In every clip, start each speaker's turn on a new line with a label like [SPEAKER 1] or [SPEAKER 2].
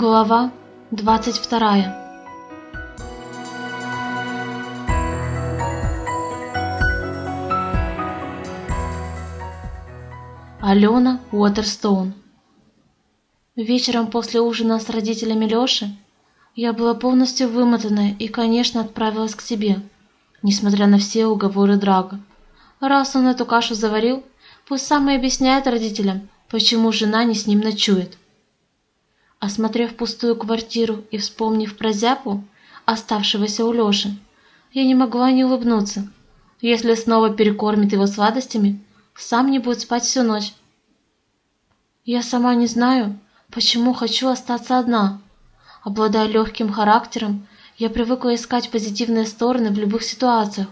[SPEAKER 1] Глава двадцать вторая Алена Уотерстоун Вечером после ужина с родителями Лёши я была полностью вымотанная и, конечно, отправилась к себе, несмотря на все уговоры Драга. Раз он эту кашу заварил, пусть сам и объясняет родителям, почему жена не с ним ночует. Осмотрев пустую квартиру и вспомнив про зяпу, оставшегося у Лёши, я не могла не улыбнуться. Если снова перекормит его сладостями, сам не будет спать всю ночь. Я сама не знаю, почему хочу остаться одна. Обладая легким характером, я привыкла искать позитивные стороны в любых ситуациях.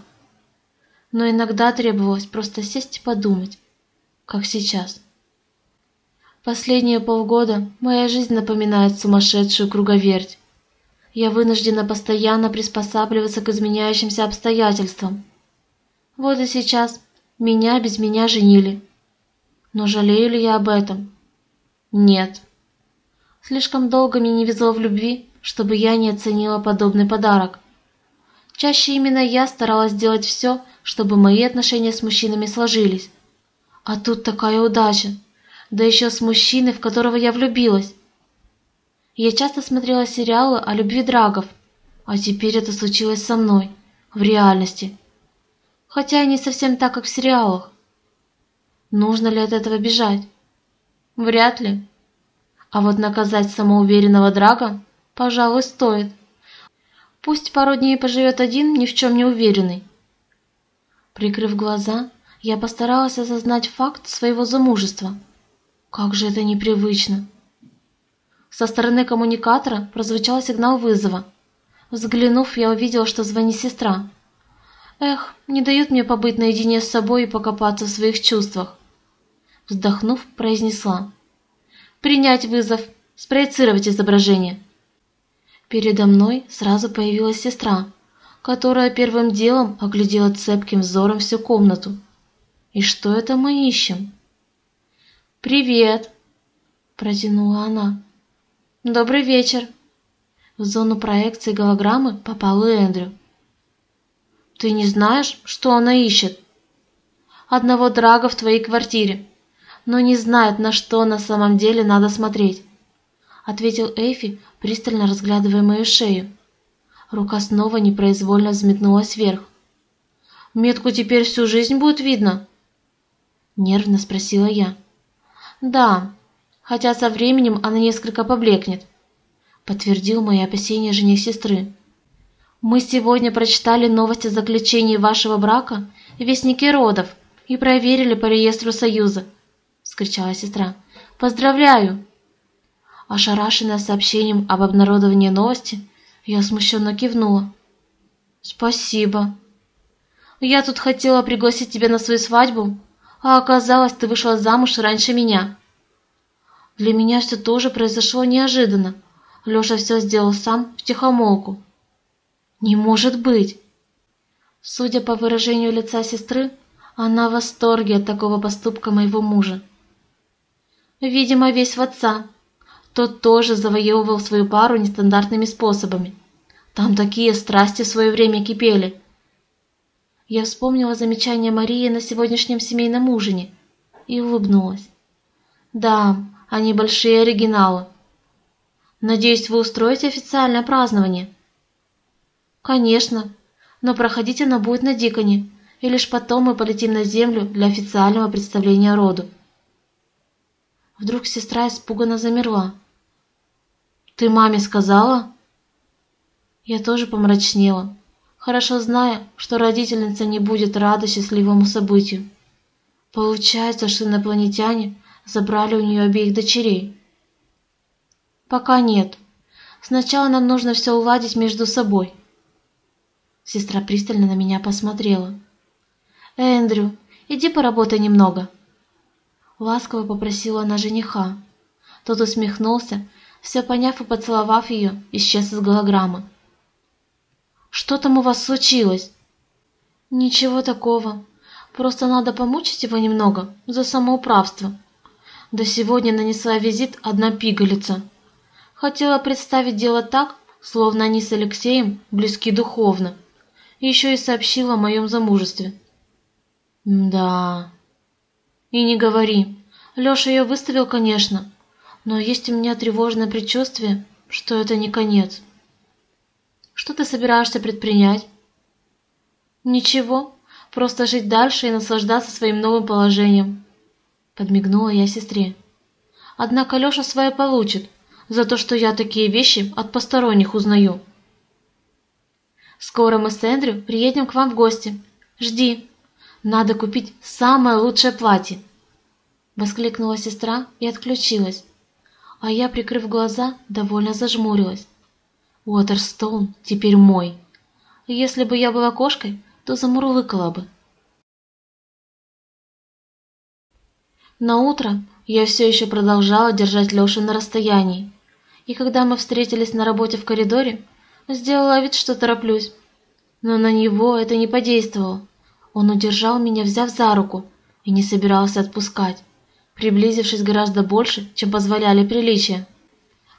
[SPEAKER 1] Но иногда требовалось просто сесть и подумать, как сейчас. Последние полгода моя жизнь напоминает сумасшедшую круговерть. Я вынуждена постоянно приспосабливаться к изменяющимся обстоятельствам. Вот и сейчас меня без меня женили. Но жалею ли я об этом? Нет. Слишком долго мне не везло в любви, чтобы я не оценила подобный подарок. Чаще именно я старалась делать все, чтобы мои отношения с мужчинами сложились. А тут такая удача да еще с мужчиной, в которого я влюбилась. Я часто смотрела сериалы о любви драгов, а теперь это случилось со мной, в реальности. Хотя и не совсем так, как в сериалах. Нужно ли от этого бежать? Вряд ли. А вот наказать самоуверенного драга, пожалуй, стоит. Пусть пару дней поживет один, ни в чем не уверенный. Прикрыв глаза, я постаралась осознать факт своего замужества – как же это непривычно. Со стороны коммуникатора прозвучал сигнал вызова. Взглянув, я увидела, что звонит сестра. Эх, не дают мне побыть наедине с собой и покопаться в своих чувствах. Вздохнув, произнесла. «Принять вызов, спроецировать изображение». Передо мной сразу появилась сестра, которая первым делом оглядела цепким взором всю комнату. «И что это мы ищем?» «Привет!» – протянула она. «Добрый вечер!» В зону проекции голограммы попал Эндрю. «Ты не знаешь, что она ищет?» «Одного драга в твоей квартире, но не знает, на что на самом деле надо смотреть», – ответил Эйфи, пристально разглядывая мою шею. Рука снова непроизвольно взметнулась вверх. «Метку теперь всю жизнь будет видно?» Нервно спросила я. Да, хотя со временем она несколько поблекнет, подтвердил мои опасения жених сестры. Мы сегодня прочитали новости о заключении вашего брака в Вестнике родов и проверили по реестру Союза, вскричала сестра. Поздравляю! Ошарашенная сообщением об обнародовании новости, я смущенно кивнула. Спасибо. Я тут хотела пригласить тебя на свою свадьбу, а оказалось, ты вышла замуж раньше меня. Для меня все тоже произошло неожиданно. Леша все сделал сам, втихомолку. Не может быть! Судя по выражению лица сестры, она в восторге от такого поступка моего мужа. Видимо, весь в отца. Тот тоже завоевывал свою пару нестандартными способами. Там такие страсти в свое время кипели. Я вспомнила замечание Марии на сегодняшнем семейном ужине и улыбнулась. Да, они большие оригиналы. Надеюсь, вы устроите официальное празднование? Конечно, но проходить оно будет на Диконе, и лишь потом мы полетим на Землю для официального представления роду. Вдруг сестра испуганно замерла. «Ты маме сказала?» Я тоже помрачнела хорошо зная, что родительница не будет рада счастливому событию. Получается, что инопланетяне забрали у нее обеих дочерей. Пока нет. Сначала нам нужно все уладить между собой. Сестра пристально на меня посмотрела. Эндрю, иди поработай немного. Ласково попросила она жениха. Тот усмехнулся, все поняв и поцеловав ее, исчез из голограммы. Что там у вас случилось?» «Ничего такого. Просто надо помучить его немного за самоуправство. До сегодня нанесла визит одна пигалица. Хотела представить дело так, словно они с Алексеем близки духовно. Еще и сообщила о моем замужестве. Да. И не говори. Леша ее выставил, конечно, но есть у меня тревожное предчувствие, что это не конец. Что ты собираешься предпринять? Ничего, просто жить дальше и наслаждаться своим новым положением. Подмигнула я сестре. Однако Леша свое получит за то, что я такие вещи от посторонних узнаю. Скоро мы с Эндрю приедем к вам в гости. Жди. Надо купить самое лучшее платье. Воскликнула сестра и отключилась. А я, прикрыв глаза, довольно зажмурилась. Уотерстоун теперь мой. Если бы я была кошкой, то замурлыкала бы. На утро я все еще продолжала держать Лешу на расстоянии, и когда мы встретились на работе в коридоре, сделала вид, что тороплюсь. Но на него это не подействовало. Он удержал меня, взяв за руку, и не собирался отпускать, приблизившись гораздо больше, чем позволяли приличия.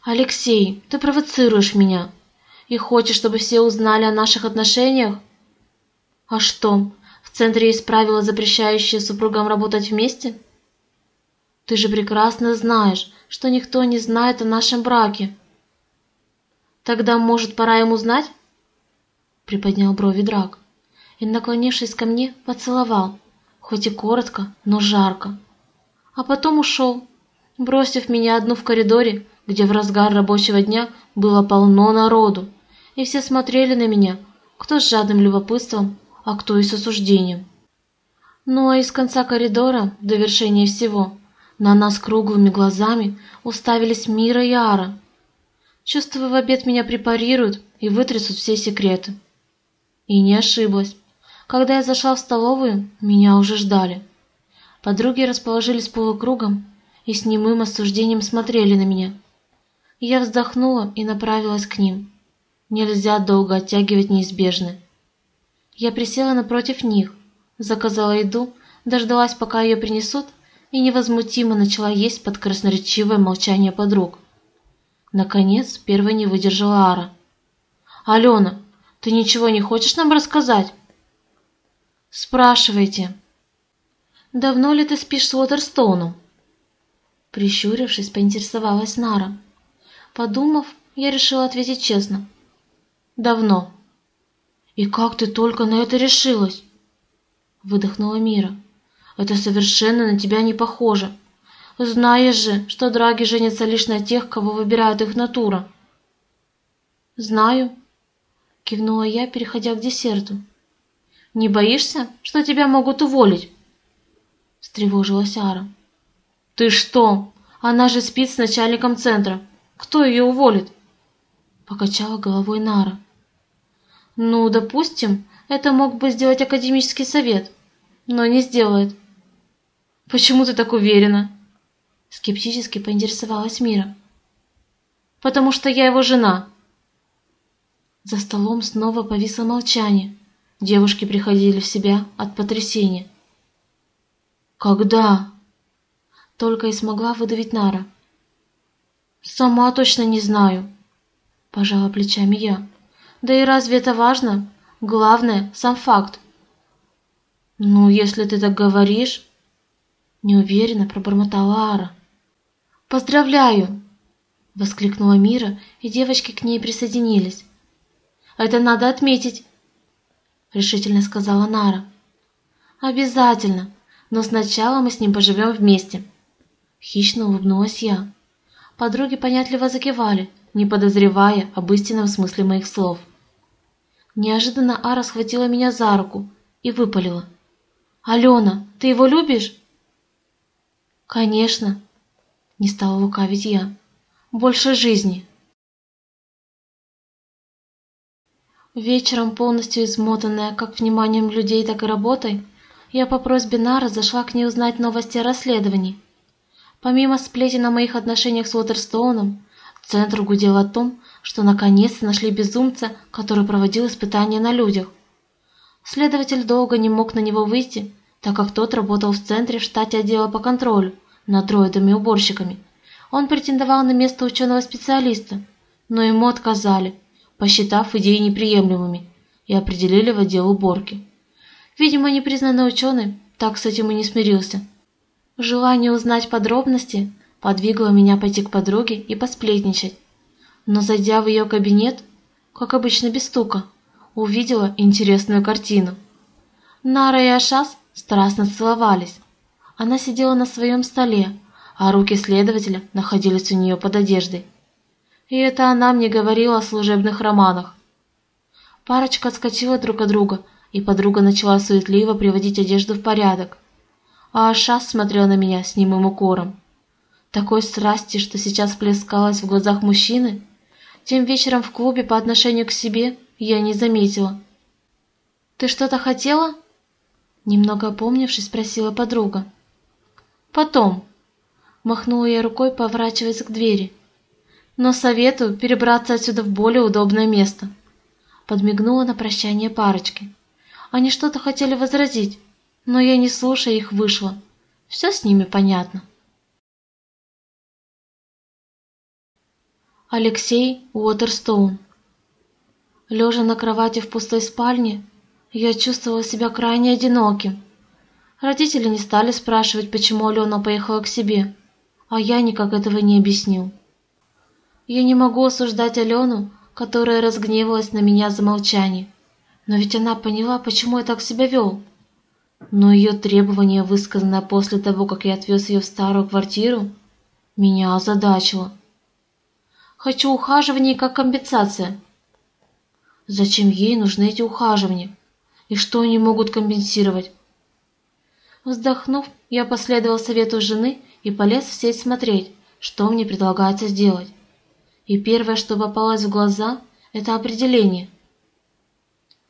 [SPEAKER 1] «Алексей, ты провоцируешь меня и хочешь, чтобы все узнали о наших отношениях?» «А что, в центре есть правила, запрещающие супругам работать вместе?» Ты же прекрасно знаешь, что никто не знает о нашем браке. Тогда, может, пора ему знать? Приподнял брови Драк и, наклонившись ко мне, поцеловал, хоть и коротко, но жарко. А потом ушел, бросив меня одну в коридоре, где в разгар рабочего дня было полно народу, и все смотрели на меня, кто с жадным любопытством, а кто и с осуждением. Ну а из конца коридора, в довершение всего, на нас круглыми глазами уставились Мира и Ара. Чувствую, в обед меня препарируют и вытрясут все секреты. И не ошиблась. Когда я зашла в столовую, меня уже ждали. Подруги расположились полукругом и с немым осуждением смотрели на меня. Я вздохнула и направилась к ним. Нельзя долго оттягивать неизбежное. Я присела напротив них, заказала еду, дождалась, пока ее принесут, и невозмутимо начала есть под красноречивое молчание подруг. Наконец, первой не выдержала Ара. «Алена, ты ничего не хочешь нам рассказать?» «Спрашивайте». «Давно ли ты спишь с Уотерстоуном?» Прищурившись, поинтересовалась Нара. Подумав, я решила ответить честно. «Давно». «И как ты только на это решилась?» Выдохнула Мира. Это совершенно на тебя не похоже. Знаешь же, что драги женятся лишь на тех, кого выбирает их натура. Знаю, кивнула я, переходя к десерту. Не боишься, что тебя могут уволить? встревожилась Ара. Ты что? Она же спит с начальником центра. Кто ее уволит? Покачала головой Нара. Ну, допустим, это мог бы сделать академический совет, но не сделает. «Почему ты так уверена?» Скептически поинтересовалась Мира. «Потому что я его жена». За столом снова повисло молчание. Девушки приходили в себя от потрясения. «Когда?» Только и смогла выдавить Нара. «Сама точно не знаю», — пожала плечами я. «Да и разве это важно? Главное — сам факт». «Ну, если ты так говоришь...» неуверенно пробормотала Ара. Поздравляю, воскликнула Мира, и девочки к ней присоединились. Это надо отметить, решительно сказала Нара. Обязательно, но сначала мы с ним поживем вместе. Хищно улыбнулась я. Подруги понятливо закивали, не подозревая об истинном смысле моих слов. Неожиданно Ара схватила меня за руку и выпалила: "Алена, ты его любишь?" Конечно, не стала лукавить я. Больше жизни. Вечером, полностью измотанная как вниманием людей, так и работой, я по просьбе Нара зашла к ней узнать новости о расследовании. Помимо сплетен о моих отношениях с Уотерстоуном, центр гудел о том, что наконец нашли безумца, который проводил испытания на людях. Следователь долго не мог на него выйти, так как тот работал в центре в штате отдела по контролю над дроидами-уборщиками, Он претендовал на место ученого-специалиста, но ему отказали, посчитав идеи неприемлемыми, и определили в отдел уборки. Видимо, непризнанный ученый так с этим и не смирился. Желание узнать подробности подвигло меня пойти к подруге и посплетничать. Но зайдя в ее кабинет, как обычно без стука, увидела интересную картину. Нара и Ашас страстно целовались. Она сидела на своем столе, а руки следователя находились у нее под одеждой. И это она мне говорила о служебных романах. Парочка отскочила друг от друга, и подруга начала суетливо приводить одежду в порядок. А Ашас смотрел на меня с немым укором. Такой страсти, что сейчас плескалась в глазах мужчины, тем вечером в клубе по отношению к себе я не заметила. «Ты что-то хотела?» Немного опомнившись, спросила подруга. «Потом», — махнула я рукой, поворачиваясь к двери. «Но советую перебраться отсюда в более удобное место», — подмигнула на прощание парочки. Они что-то хотели возразить, но я, не слушая их, вышла. Все с ними понятно. Алексей Уотерстоун Лежа на кровати в пустой спальне, я чувствовала себя крайне одиноким. Родители не стали спрашивать, почему Алена поехала к себе, а я никак этого не объяснил. Я не могу осуждать Алену, которая разгневалась на меня за молчание, но ведь она поняла, почему я так себя вел. Но ее требование, высказанное после того, как я отвез ее в старую квартиру, меня озадачило. Хочу ухаживание как компенсация. Зачем ей нужны эти ухаживания? и что они могут компенсировать. Вздохнув, я последовал совету жены и полез в сеть смотреть, что мне предлагается сделать. И первое, что попалось в глаза, это определение.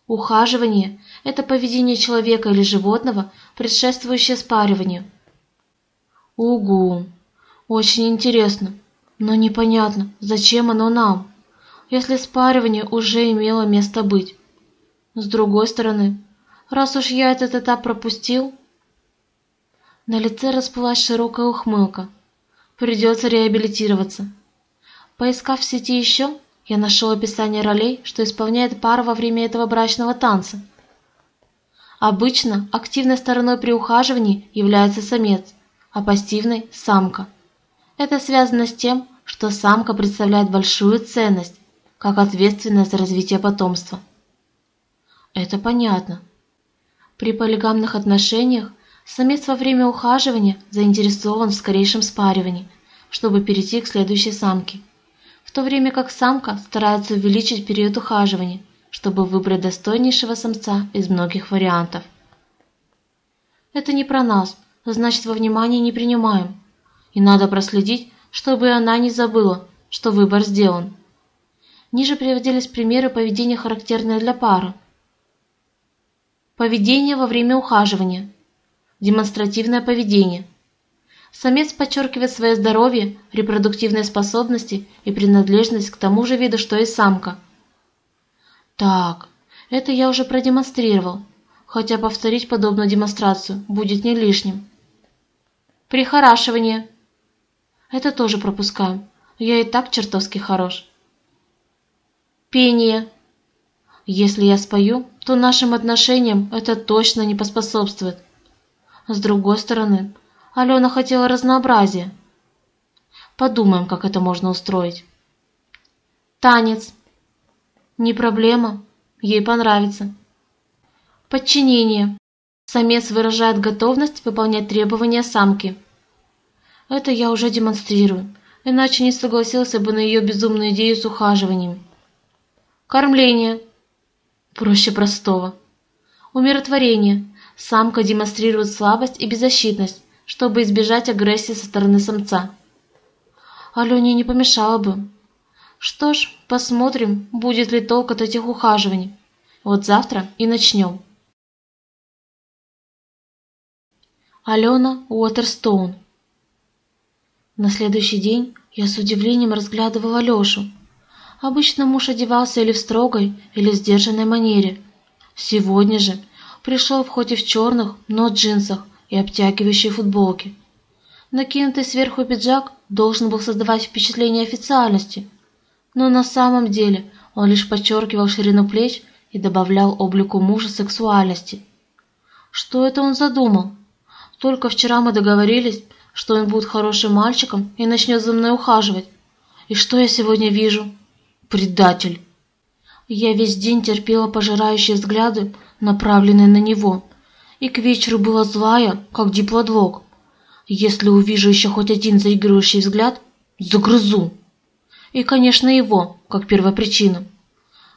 [SPEAKER 1] Ухаживание – это поведение человека или животного, предшествующее спариванию. Угу, очень интересно, но непонятно, зачем оно нам, если спаривание уже имело место быть. С другой стороны, раз уж я этот этап пропустил... На лице расплылась широкая ухмылка. Придется реабилитироваться. Поискав в сети еще, я нашел описание ролей, что исполняет пара во время этого брачного танца. Обычно активной стороной при ухаживании является самец, а пассивной – самка. Это связано с тем, что самка представляет большую ценность, как ответственность за развитие потомства. Это понятно. При полигамных отношениях самец во время ухаживания заинтересован в скорейшем спаривании, чтобы перейти к следующей самке, в то время как самка старается увеличить период ухаживания, чтобы выбрать достойнейшего самца из многих вариантов. Это не про нас, значит во внимание не принимаем, и надо проследить, чтобы она не забыла, что выбор сделан. Ниже приводились примеры поведения, характерные для пары. Поведение во время ухаживания. Демонстративное поведение. Самец подчеркивает свое здоровье, репродуктивные способности и принадлежность к тому же виду, что и самка. Так, это я уже продемонстрировал, хотя повторить подобную демонстрацию будет не лишним. Прихорашивание. Это тоже пропускаем, я и так чертовски хорош. Пение. Если я спою, то нашим отношениям это точно не поспособствует. С другой стороны, Алена хотела разнообразия. Подумаем, как это можно устроить. Танец. Не проблема, ей понравится. Подчинение. Самец выражает готовность выполнять требования самки. Это я уже демонстрирую, иначе не согласился бы на ее безумную идею с ухаживанием. Кормление. Проще простого. Умиротворение. Самка демонстрирует слабость и беззащитность, чтобы избежать агрессии со стороны самца. Алене не помешало бы. Что ж, посмотрим, будет ли толк от этих ухаживаний. Вот завтра и начнем. Алена Уотерстоун На следующий день я с удивлением разглядывала Лешу. Обычно муж одевался или в строгой, или в сдержанной манере. Сегодня же пришел в хоть и в черных, но джинсах и обтягивающей футболке. Накинутый сверху пиджак должен был создавать впечатление официальности, но на самом деле он лишь подчеркивал ширину плеч и добавлял облику мужа сексуальности. Что это он задумал? Только вчера мы договорились, что он будет хорошим мальчиком и начнет за мной ухаживать. И что я сегодня вижу? Предатель. Я весь день терпела пожирающие взгляды, направленные на него, и к вечеру была злая, как диплодвок. Если увижу еще хоть один заигрывающий взгляд, загрызу. И, конечно, его, как первопричину.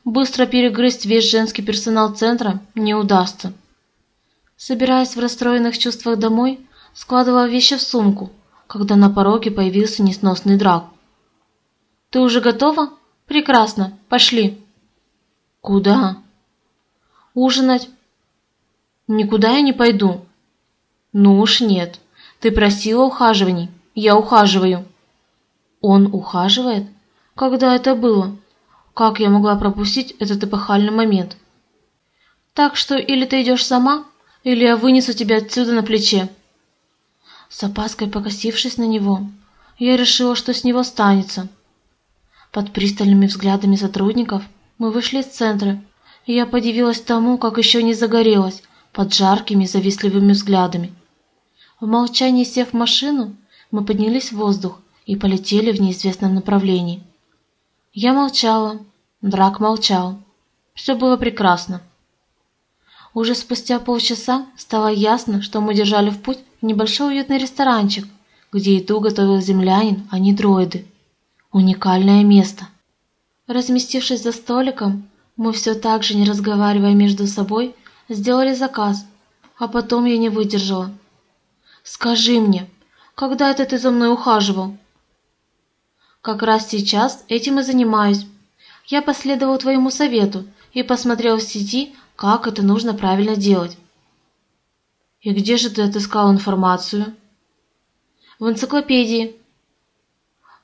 [SPEAKER 1] Быстро перегрызть весь женский персонал центра не удастся. Собираясь в расстроенных чувствах домой, складывала вещи в сумку, когда на пороге появился несносный драк. «Ты уже готова? Прекрасно, пошли!» «Куда?» «Ужинать». «Никуда я не пойду». «Ну уж нет». Ты просила ухаживаний. Я ухаживаю. Он ухаживает? Когда это было? Как я могла пропустить этот эпохальный момент? Так что или ты идешь сама, или я вынесу тебя отсюда на плече. С опаской покосившись на него, я решила, что с него станется. Под пристальными взглядами сотрудников мы вышли из центра, и я подивилась тому, как еще не загорелась под жаркими завистливыми взглядами. В молчании сев в машину, мы поднялись в воздух и полетели в неизвестном направлении. Я молчала, Драк молчал. Все было прекрасно. Уже спустя полчаса стало ясно, что мы держали в путь небольшой уютный ресторанчик, где еду готовил землянин, а не дроиды. Уникальное место. Разместившись за столиком, мы все так же, не разговаривая между собой, сделали заказ, а потом я не выдержала Скажи мне, когда это ты за мной ухаживал? Как раз сейчас этим и занимаюсь. Я последовал твоему совету и посмотрел в сети, как это нужно правильно делать. И где же ты отыскал информацию? В энциклопедии.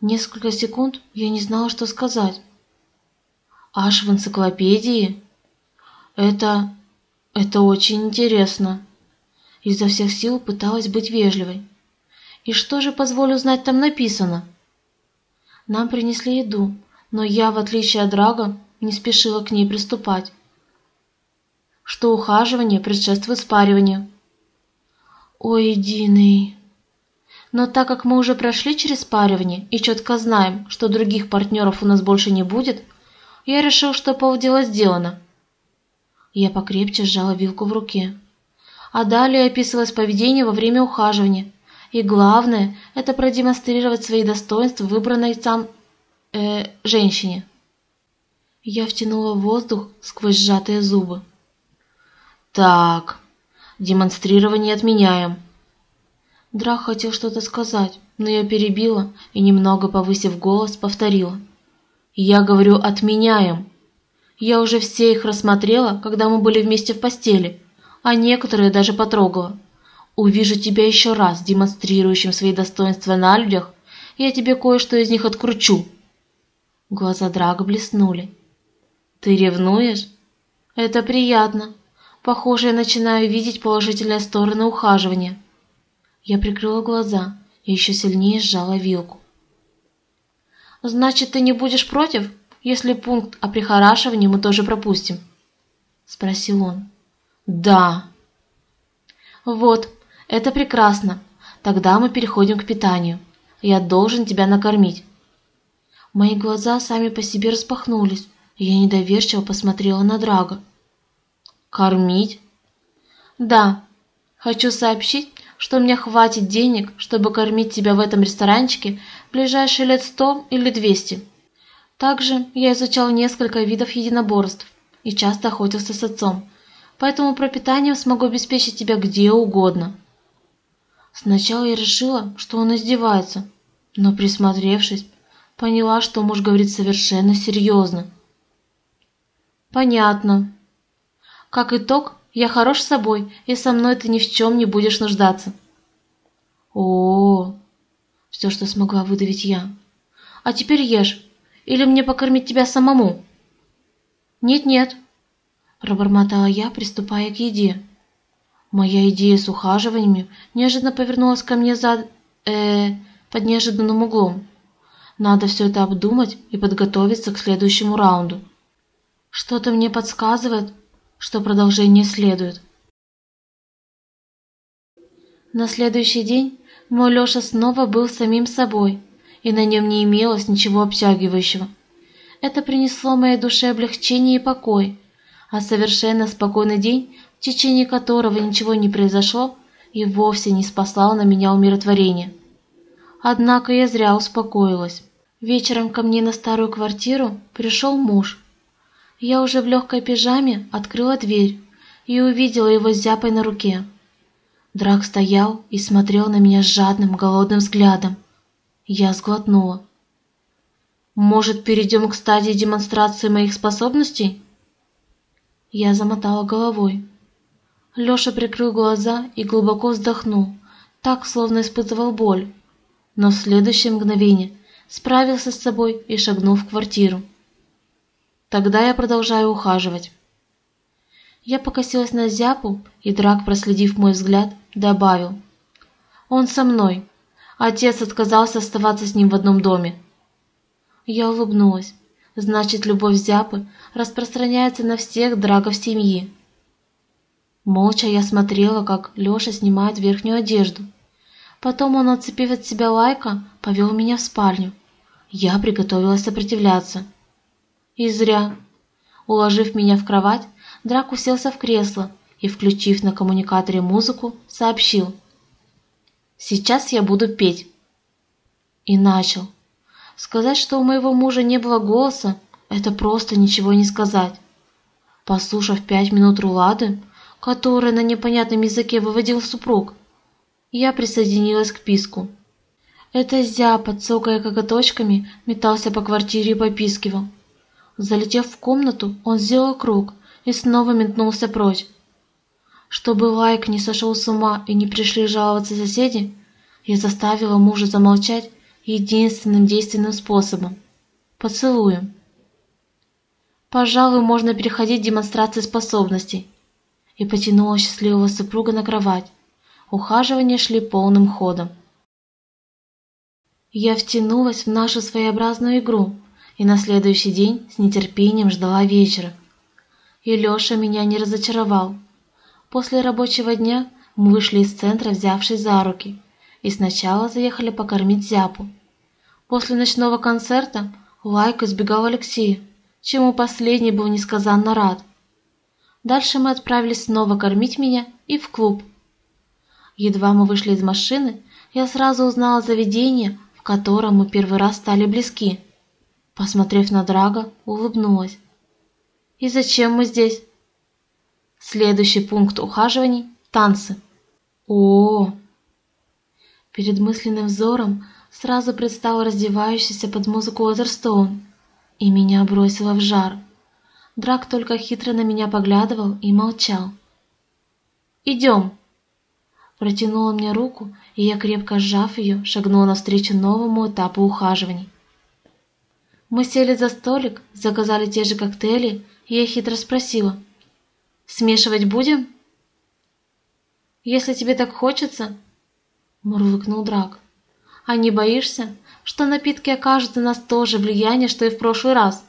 [SPEAKER 1] Несколько секунд я не знала, что сказать. Аж в энциклопедии? Это... это очень интересно изо всех сил пыталась быть вежливой. «И что же, позволю знать, там написано?» Нам принесли еду, но я, в отличие от Драга, не спешила к ней приступать. Что ухаживание предшествует спариванию. Ой, единый. Но так как мы уже прошли через спаривание и четко знаем, что других партнеров у нас больше не будет, я решил, что полдела сделано. Я покрепче сжала вилку в руке а далее описывалось поведение во время ухаживания. И главное – это продемонстрировать свои достоинства выбранной сам э, женщине. Я втянула воздух сквозь сжатые зубы. «Так, демонстрирование отменяем». Драх хотел что-то сказать, но я перебила и, немного повысив голос, повторила. «Я говорю, отменяем. Я уже все их рассмотрела, когда мы были вместе в постели» а некоторые даже потрогала. Увижу тебя еще раз, демонстрирующим свои достоинства на людях, я тебе кое-что из них откручу. Глаза Драга блеснули. Ты ревнуешь? Это приятно. Похоже, я начинаю видеть положительные стороны ухаживания. Я прикрыла глаза и еще сильнее сжала вилку. «Значит, ты не будешь против, если пункт о прихорашивании мы тоже пропустим?» — спросил он. Да. Вот, это прекрасно. Тогда мы переходим к питанию. Я должен тебя накормить. Мои глаза сами по себе распахнулись, и я недоверчиво посмотрела на Драга. Кормить? Да. Хочу сообщить, что у меня хватит денег, чтобы кормить тебя в этом ресторанчике ближайшие лет сто или двести. Также я изучал несколько видов единоборств и часто охотился с отцом, поэтому пропитанием смогу обеспечить тебя где угодно. Сначала я решила, что он издевается, но присмотревшись, поняла, что муж говорит совершенно серьезно. Понятно. Как итог, я хорош собой, и со мной ты ни в чем не будешь нуждаться. О, -о, -о все, что смогла выдавить я. А теперь ешь, или мне покормить тебя самому? Нет-нет, пробормотала я, приступая к еде. Моя идея с ухаживаниями неожиданно повернулась ко мне за... э, под неожиданным углом. Надо все это обдумать и подготовиться к следующему раунду. Что-то мне подсказывает, что продолжение следует. На следующий день мой Леша снова был самим собой, и на нем не имелось ничего обтягивающего. Это принесло моей душе облегчение и покой, а совершенно спокойный день, в течение которого ничего не произошло, и вовсе не спасал на меня умиротворение. Однако я зря успокоилась. Вечером ко мне на старую квартиру пришел муж. Я уже в легкой пижаме открыла дверь и увидела его с зяпой на руке. Драк стоял и смотрел на меня с жадным, голодным взглядом. Я сглотнула. «Может, перейдем к стадии демонстрации моих способностей?» Я замотала головой. Леша прикрыл глаза и глубоко вздохнул, так, словно испытывал боль. Но в следующее мгновение справился с собой и шагнул в квартиру. Тогда я продолжаю ухаживать. Я покосилась на Зяпу, и Драк, проследив мой взгляд, добавил. «Он со мной. Отец отказался оставаться с ним в одном доме». Я улыбнулась. Значит, любовь Зяпы распространяется на всех драгов семьи. Молча я смотрела, как Леша снимает верхнюю одежду. Потом он, отцепив от себя лайка, повел меня в спальню. Я приготовилась сопротивляться. И зря. Уложив меня в кровать, Драк уселся в кресло и, включив на коммуникаторе музыку, сообщил. «Сейчас я буду петь». И начал. Сказать, что у моего мужа не было голоса, это просто ничего не сказать. Послушав пять минут рулады, которые на непонятном языке выводил супруг, я присоединилась к писку. Это зяпа, цокая коготочками, метался по квартире и попискивал. Залетев в комнату, он сделал круг и снова метнулся прочь. Чтобы Лайк не сошел с ума и не пришли жаловаться соседи, я заставила мужа замолчать единственным действенным способом – поцелуем. Пожалуй, можно переходить к демонстрации способностей. И потянула счастливого супруга на кровать. Ухаживания шли полным ходом. Я втянулась в нашу своеобразную игру и на следующий день с нетерпением ждала вечера. И Леша меня не разочаровал. После рабочего дня мы вышли из центра, взявшись за руки, и сначала заехали покормить зяпу. После ночного концерта Лайк избегал Алексея, чему последний был несказанно рад. Дальше мы отправились снова кормить меня и в клуб. Едва мы вышли из машины, я сразу узнала заведение, в котором мы первый раз стали близки. Посмотрев на Драга, улыбнулась. «И зачем мы здесь?» Следующий пункт ухаживаний – танцы. О, -о, -о. Перед мысленным взором сразу предстал раздевающийся под музыку Уотерстоун, и меня бросило в жар. Драк только хитро на меня поглядывал и молчал. «Идем!» Протянула мне руку, и я, крепко сжав ее, шагнула навстречу новому этапу ухаживаний. Мы сели за столик, заказали те же коктейли, и я хитро спросила. «Смешивать будем?» «Если тебе так хочется», — мурлыкнул Драк. «А не боишься, что напитки окажут на нас то же влияние, что и в прошлый раз?»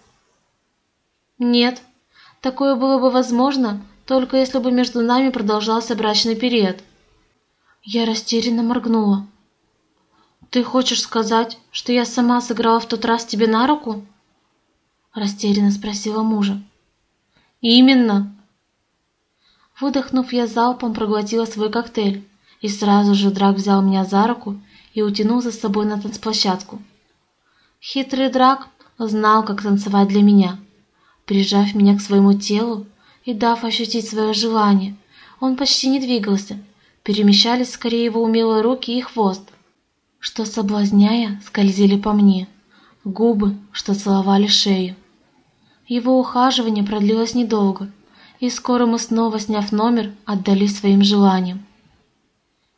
[SPEAKER 1] «Нет, такое было бы возможно, только если бы между нами продолжался брачный период». Я растерянно моргнула. «Ты хочешь сказать, что я сама сыграла в тот раз тебе на руку?» Растерянно спросила мужа. «Именно!» Выдохнув, я залпом проглотила свой коктейль, и сразу же Драк взял меня за руку и утянул за собой на танцплощадку. Хитрый Драк знал, как танцевать для меня. Прижав меня к своему телу и дав ощутить свое желание, он почти не двигался, перемещались скорее его умелые руки и хвост – что, соблазняя, скользили по мне, губы, что целовали шею. Его ухаживание продлилось недолго, и скоро мы снова, сняв номер, отдались своим желаниям.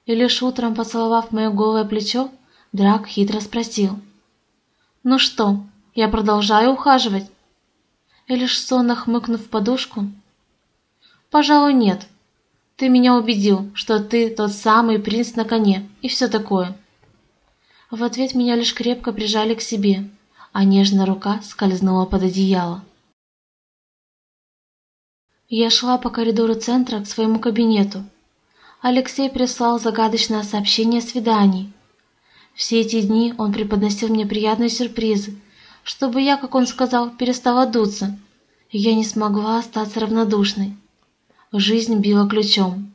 [SPEAKER 1] И лишь утром, поцеловав мое голое плечо, Драк хитро спросил. «Ну что, я продолжаю ухаживать?» И лишь сонно хмыкнув подушку. «Пожалуй, нет. Ты меня убедил, что ты тот самый принц на коне и все такое». В ответ меня лишь крепко прижали к себе, а нежная рука скользнула под одеяло. Я шла по коридору центра к своему кабинету. Алексей прислал загадочное сообщение о свидании. Все эти дни он преподносил мне приятные сюрпризы, чтобы я, как он сказал, перестала дуться, я не смогла остаться равнодушной. Жизнь била ключом.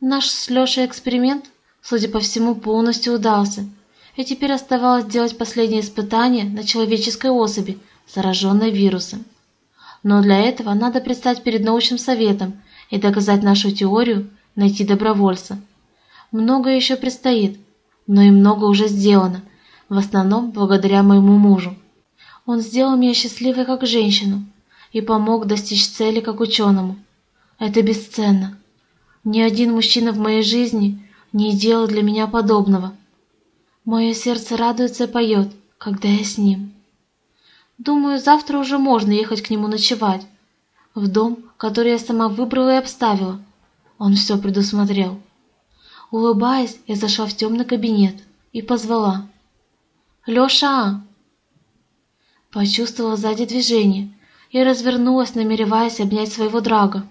[SPEAKER 1] Наш с Лешей эксперимент, судя по всему, полностью удался, и теперь оставалось сделать последнее испытание на человеческой особи, зараженной вирусом. Но для этого надо предстать перед научным советом и доказать нашу теорию, найти добровольца. Многое еще предстоит, но и много уже сделано, в основном благодаря моему мужу. Он сделал меня счастливой как женщину и помог достичь цели как ученому. Это бесценно. Ни один мужчина в моей жизни не делал для меня подобного. Мое сердце радуется и поет, когда я с ним. Думаю, завтра уже можно ехать к нему ночевать. В дом, который я сама выбрала и обставила. Он все предусмотрел. Улыбаясь, я зашла в темный кабинет и позвала. «Леша!» Почувствовала сзади движение и развернулась, намереваясь обнять своего драга.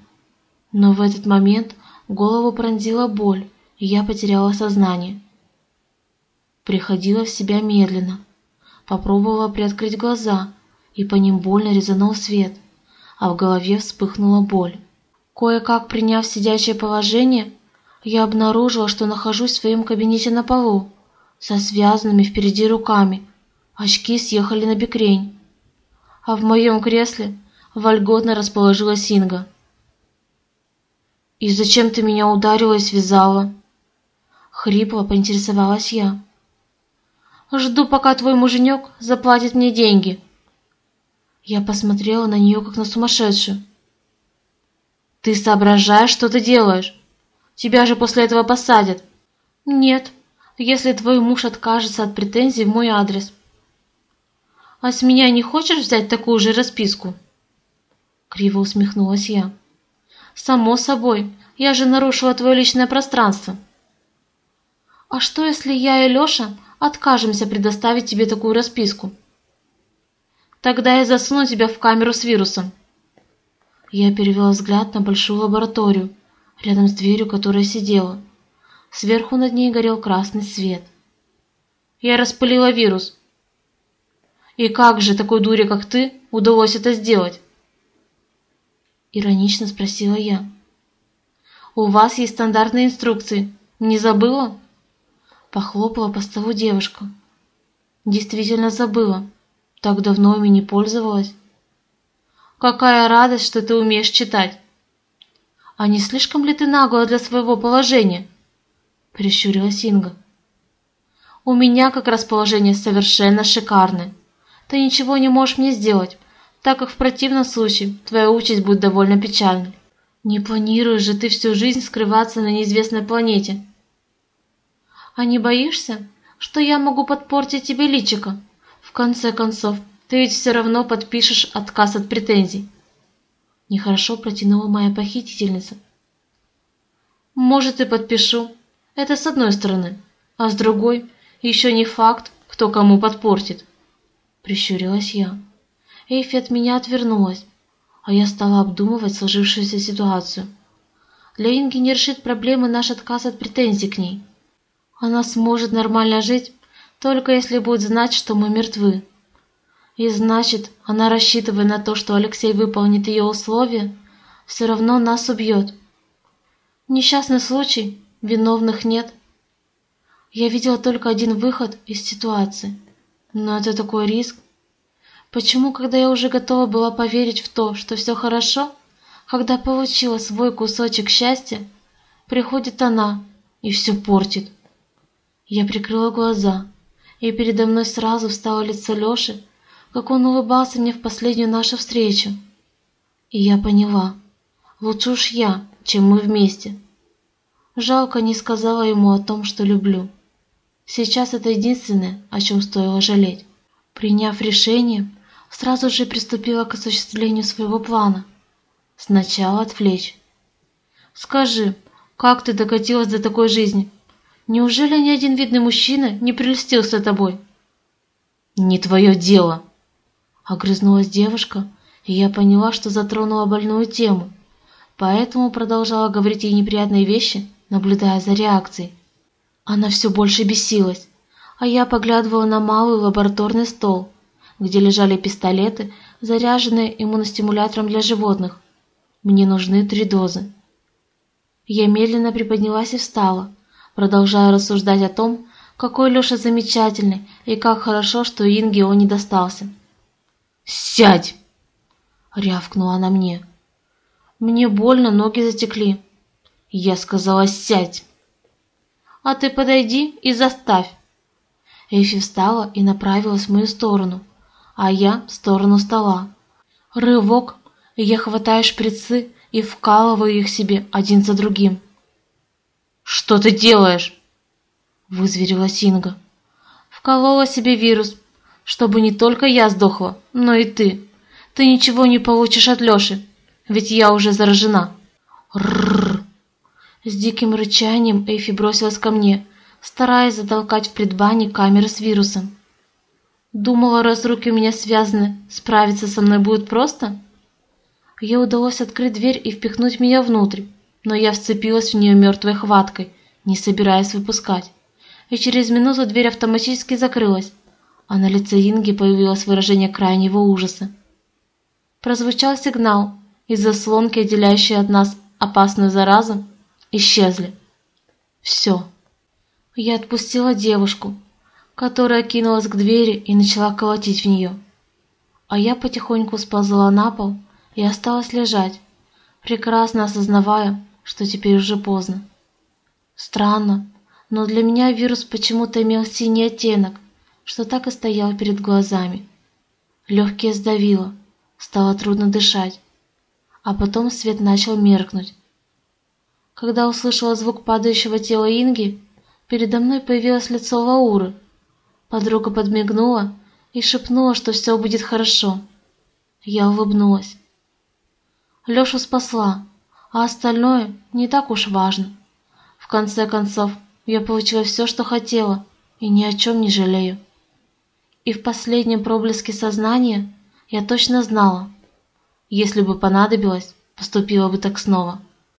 [SPEAKER 1] Но в этот момент голову пронзила боль, и я потеряла сознание. Приходила в себя медленно, попробовала приоткрыть глаза, и по ним больно резанул свет, а в голове вспыхнула боль. Кое-как приняв сидячее положение, я обнаружила, что нахожусь в своем кабинете на полу, со связанными впереди руками. Очки съехали на бекрень. А в моем кресле вольготно расположилась Инга. «И зачем ты меня ударила и связала?» Хрипло поинтересовалась я. Жду, пока твой муженек заплатит мне деньги. Я посмотрела на нее, как на сумасшедшую. Ты соображаешь, что ты делаешь? Тебя же после этого посадят. Нет, если твой муж откажется от претензий в мой адрес. А с меня не хочешь взять такую же расписку? Криво усмехнулась я. Само собой, я же нарушила твое личное пространство. А что, если я и Леша откажемся предоставить тебе такую расписку. Тогда я засуну тебя в камеру с вирусом. Я перевела взгляд на большую лабораторию, рядом с дверью которая сидела. Сверху над ней горел красный свет. Я распылила вирус. И как же такой дуре, как ты, удалось это сделать? Иронично спросила я. У вас есть стандартные инструкции. Не забыла? Похлопала по столу девушка. Действительно забыла. Так давно ими не пользовалась. Какая радость, что ты умеешь читать. А не слишком ли ты нагло для своего положения? Прищурилась Инга. У меня как расположение совершенно шикарное. Ты ничего не можешь мне сделать, так как в противном случае твоя участь будет довольно печальной. Не планируешь же ты всю жизнь скрываться на неизвестной планете. А не боишься, что я могу подпортить тебе личико? В конце концов, ты ведь все равно подпишешь отказ от претензий. Нехорошо протянула моя похитительница. Может и подпишу. Это с одной стороны. А с другой, еще не факт, кто кому подпортит. Прищурилась я. Эйфи от меня отвернулась, а я стала обдумывать сложившуюся ситуацию. Для Инги не решит проблемы наш отказ от претензий к ней. Она сможет нормально жить, только если будет знать, что мы мертвы. И значит, она, рассчитывая на то, что Алексей выполнит ее условия, все равно нас убьет. Несчастный случай, виновных нет. Я видела только один выход из ситуации. Но это такой риск. Почему, когда я уже готова была поверить в то, что все хорошо, когда получила свой кусочек счастья, приходит она и все портит? Я прикрыла глаза, и передо мной сразу встало лицо Лёши, как он улыбался мне в последнюю нашу встречу. И я поняла, лучше уж я, чем мы вместе. Жалко не сказала ему о том, что люблю. Сейчас это единственное, о чем стоило жалеть. Приняв решение, сразу же приступила к осуществлению своего плана. Сначала отвлечь. «Скажи, как ты докатилась до такой жизни? Неужели ни один видный мужчина не прельстился тобой?»
[SPEAKER 2] «Не твое дело!»
[SPEAKER 1] Огрызнулась девушка, и я поняла, что затронула больную тему, поэтому продолжала говорить ей неприятные вещи, наблюдая за реакцией. Она все больше бесилась, а я поглядывала на малый лабораторный стол, где лежали пистолеты, заряженные иммуностимулятором для животных. Мне нужны три дозы. Я медленно приподнялась и встала, продолжая рассуждать о том, какой Леша замечательный и как хорошо, что Инге он не достался.
[SPEAKER 2] «Сядь!»
[SPEAKER 1] — рявкнула она мне. Мне больно, ноги затекли.
[SPEAKER 2] Я сказала «сядь!»
[SPEAKER 1] «А ты подойди и заставь!» Эфи встала и направилась в мою сторону, а я в сторону стола. Рывок, я хватаю шприцы и вкалываю их себе один за другим.
[SPEAKER 2] «Что ты делаешь?»
[SPEAKER 1] — вызверилась Инга. «Вколола себе вирус, чтобы не только я сдохла, но и ты. Ты ничего не получишь от Леши, ведь я уже заражена». Рррр. С диким рычанием Эйфи бросилась ко мне, стараясь затолкать в предбанник камеры с вирусом. Думала, раз руки у меня связаны, справиться со мной будет просто? Ей удалось открыть дверь и впихнуть меня внутрь, но я вцепилась в нее мертвой хваткой, не собираясь выпускать. И через минуту дверь автоматически закрылась, а на лице Инги появилось выражение крайнего ужаса. Прозвучал сигнал, и заслонки, отделяющие от нас опасную заразу, исчезли. Все. Я отпустила девушку, которая кинулась к двери и начала колотить в нее. А я потихоньку сползла на пол и осталась лежать, прекрасно осознавая, что теперь уже поздно. Странно, но для меня вирус почему-то имел синий оттенок, что так и стоял перед глазами. Легкие сдавило, стало трудно дышать, а потом свет начал меркнуть. Когда услышала звук падающего тела Инги, передо мной появилось лицо Лауры. Подруга подмигнула и шепнула, что все будет хорошо. Я улыбнулась. Лешу спасла, а остальное не так уж важно. В конце концов, я получила все, что хотела, и ни о чем не жалею. И в последнем проблеске сознания я точно знала, если бы понадобилось, поступила бы так снова.